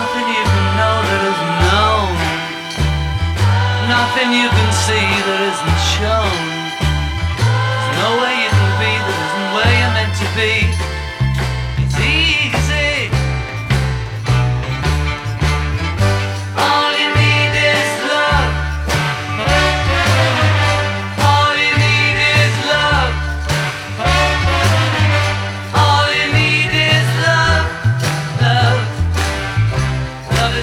Nothing you can know that isn't known. Nothing you can see that isn't shown.